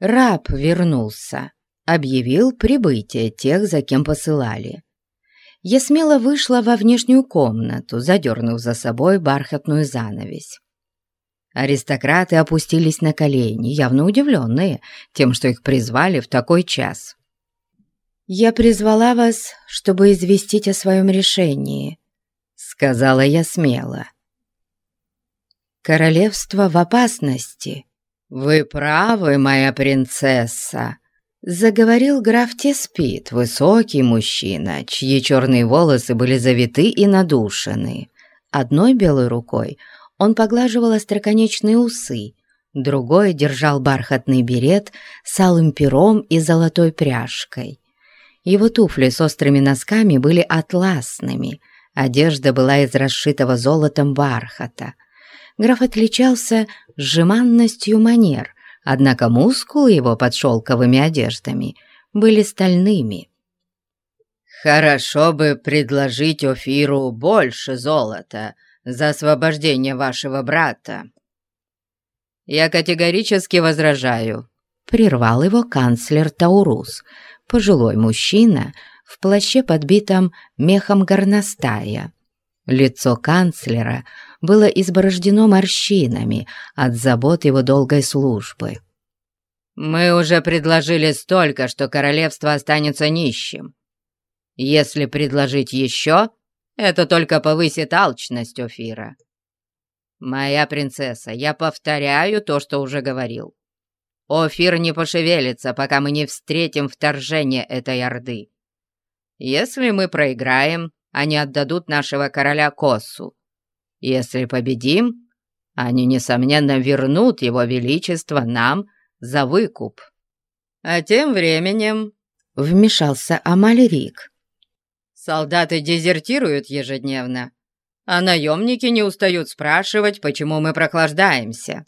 Раб вернулся, объявил прибытие тех, за кем посылали. Я смело вышла во внешнюю комнату, задернув за собой бархатную занавесь. Аристократы опустились на колени, явно удивленные тем, что их призвали в такой час. «Я призвала вас, чтобы известить о своем решении», — сказала я смело. «Королевство в опасности». «Вы правы, моя принцесса», — заговорил граф Теспит, высокий мужчина, чьи черные волосы были завиты и надушены. Одной белой рукой он поглаживал остроконечные усы, другой держал бархатный берет с алым пером и золотой пряжкой. Его туфли с острыми носками были атласными, одежда была из расшитого золотом бархата — граф отличался сжиманностью манер, однако мускулы его под шелковыми одеждами были стальными. «Хорошо бы предложить Офиру больше золота за освобождение вашего брата». «Я категорически возражаю», — прервал его канцлер Таурус, пожилой мужчина в плаще, подбитом мехом горностая. Лицо канцлера было изборождено морщинами от забот его долгой службы. «Мы уже предложили столько, что королевство останется нищим. Если предложить еще, это только повысит алчность Офира. Моя принцесса, я повторяю то, что уже говорил. Офир не пошевелится, пока мы не встретим вторжение этой орды. Если мы проиграем, они отдадут нашего короля Косу, если победим, они, несомненно, вернут его величество нам за выкуп. А тем временем вмешался Амальрик. Солдаты дезертируют ежедневно, а наемники не устают спрашивать, почему мы прохлаждаемся.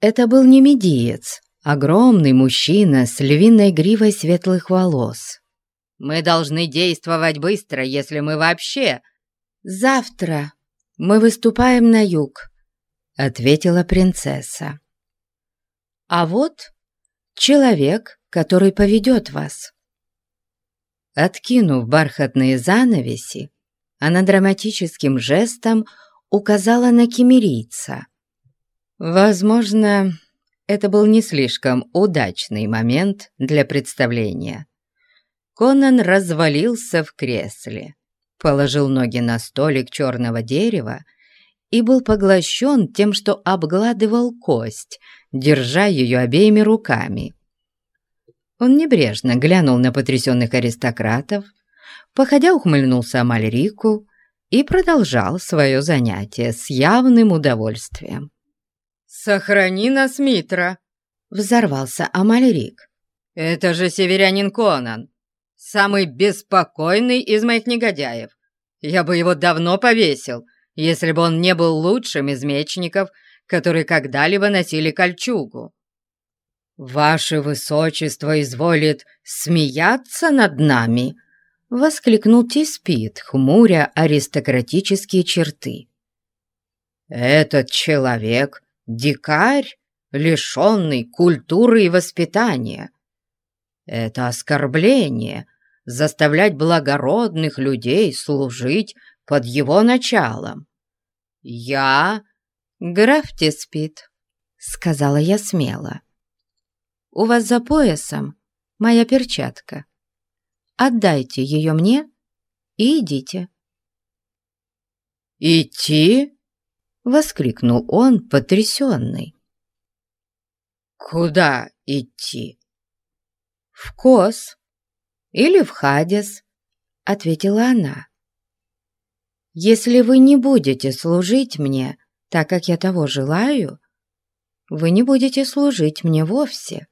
Это был не медиец, огромный мужчина с львиной гривой светлых волос. Мы должны действовать быстро, если мы вообще... Завтра мы выступаем на юг», — ответила принцесса. «А вот человек, который поведет вас». Откинув бархатные занавеси, она драматическим жестом указала на кемерийца. Возможно, это был не слишком удачный момент для представления. Конан развалился в кресле положил ноги на столик черного дерева и был поглощен тем, что обгладывал кость, держа ее обеими руками. Он небрежно глянул на потрясенных аристократов, походя ухмыльнулся Амальрику и продолжал свое занятие с явным удовольствием. «Сохрани нас, Митра!» — взорвался Амальрик. «Это же северянин Конан! Самый беспокойный из моих негодяев. Я бы его давно повесил, если бы он не был лучшим из мечников, которые когда-либо носили кольчугу. «Ваше высочество изволит смеяться над нами!» — воскликнул Тиспит, хмуря аристократические черты. «Этот человек — дикарь, лишенный культуры и воспитания. Это оскорбление заставлять благородных людей служить под его началом. Я граф Теспит, сказала я смело. У вас за поясом моя перчатка. Отдайте ее мне и идите. «Идти?» — воскликнул он, потрясенный. «Куда идти?» «В Кос», или в Хадес», — ответила она. «Если вы не будете служить мне, так как я того желаю, вы не будете служить мне вовсе».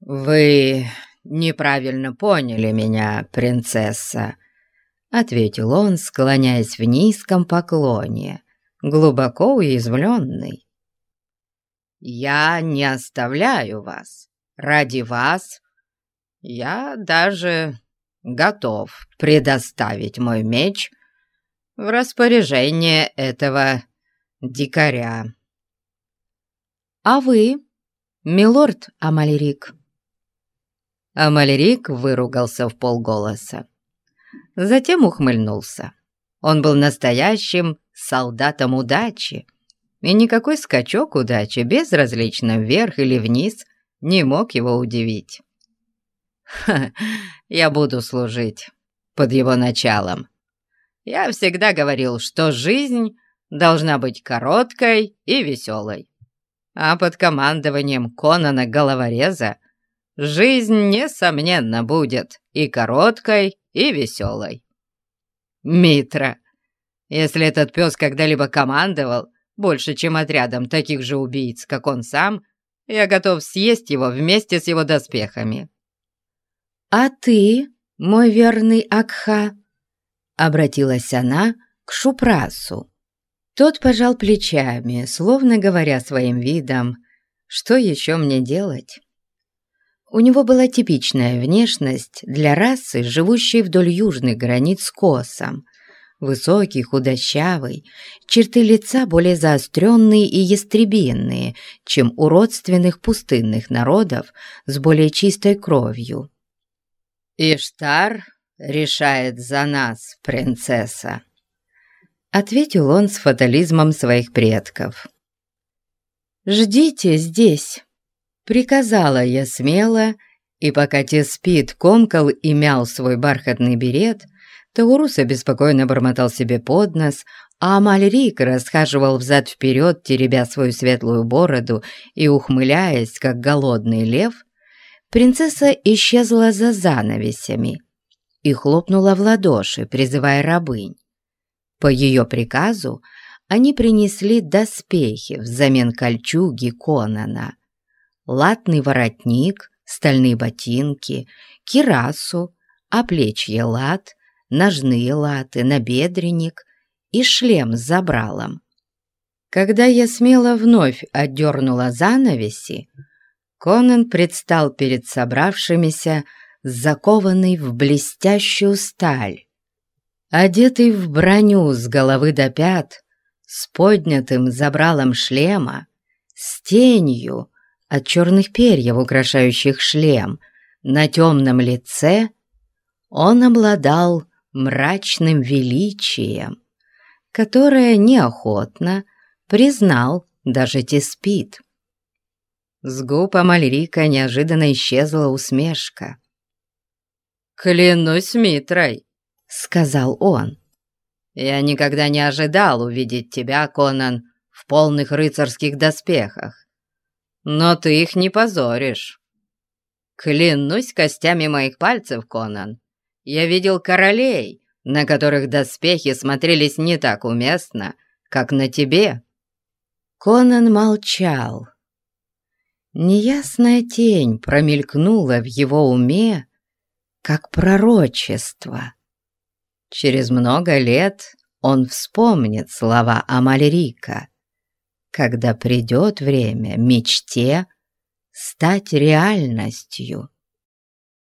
«Вы неправильно поняли меня, принцесса», — ответил он, склоняясь в низком поклоне, глубоко уязвленный. «Я не оставляю вас. Ради вас я даже готов предоставить мой меч в распоряжение этого дикаря. «А вы?» милорд Амалерик». Амалерик выругался в полголоса. Затем ухмыльнулся. Он был настоящим солдатом удачи, и никакой скачок удачи, безразлично вверх или вниз, не мог его удивить. «Ха, я буду служить под его началом. Я всегда говорил, что жизнь должна быть короткой и веселой. А под командованием Конана Головореза жизнь, несомненно, будет и короткой, и веселой. Митра, если этот пес когда-либо командовал больше, чем отрядом таких же убийц, как он сам, я готов съесть его вместе с его доспехами. «А ты, мой верный Акха?» — обратилась она к Шупрасу. Тот пожал плечами, словно говоря своим видом, «Что еще мне делать?» У него была типичная внешность для расы, живущей вдоль южных границ косом. Высокий, худощавый, черты лица более заостренные и ястребинные, чем у родственных пустынных народов с более чистой кровью. «Иштар решает за нас, принцесса», — ответил он с фатализмом своих предков. «Ждите здесь», Приказала я смело, и пока Теспит комкал и мял свой бархатный берет, Таурус обеспокоенно бормотал себе под нос, а Амальрик расхаживал взад-вперед, теребя свою светлую бороду и ухмыляясь, как голодный лев, принцесса исчезла за занавесями и хлопнула в ладоши, призывая рабынь. По ее приказу они принесли доспехи взамен кольчуги Конана — латный воротник, стальные ботинки, кирасу, оплечье лат, ножные латы, набедренник и шлем с забралом. Когда я смело вновь отдернула занавеси, Конан предстал перед собравшимися, закованный в блестящую сталь. Одетый в броню с головы до пят, с поднятым забралом шлема, с тенью, от черных перьев, украшающих шлем, на темном лице он обладал мрачным величием, которое неохотно признал даже Теспит. С губ Амальрика неожиданно исчезла усмешка. «Клянусь Митрой», — сказал он. «Я никогда не ожидал увидеть тебя, Конан, в полных рыцарских доспехах но ты их не позоришь. Клянусь костями моих пальцев, Конан, я видел королей, на которых доспехи смотрелись не так уместно, как на тебе». Конан молчал. Неясная тень промелькнула в его уме, как пророчество. Через много лет он вспомнит слова Амальрика когда придет время мечте стать реальностью.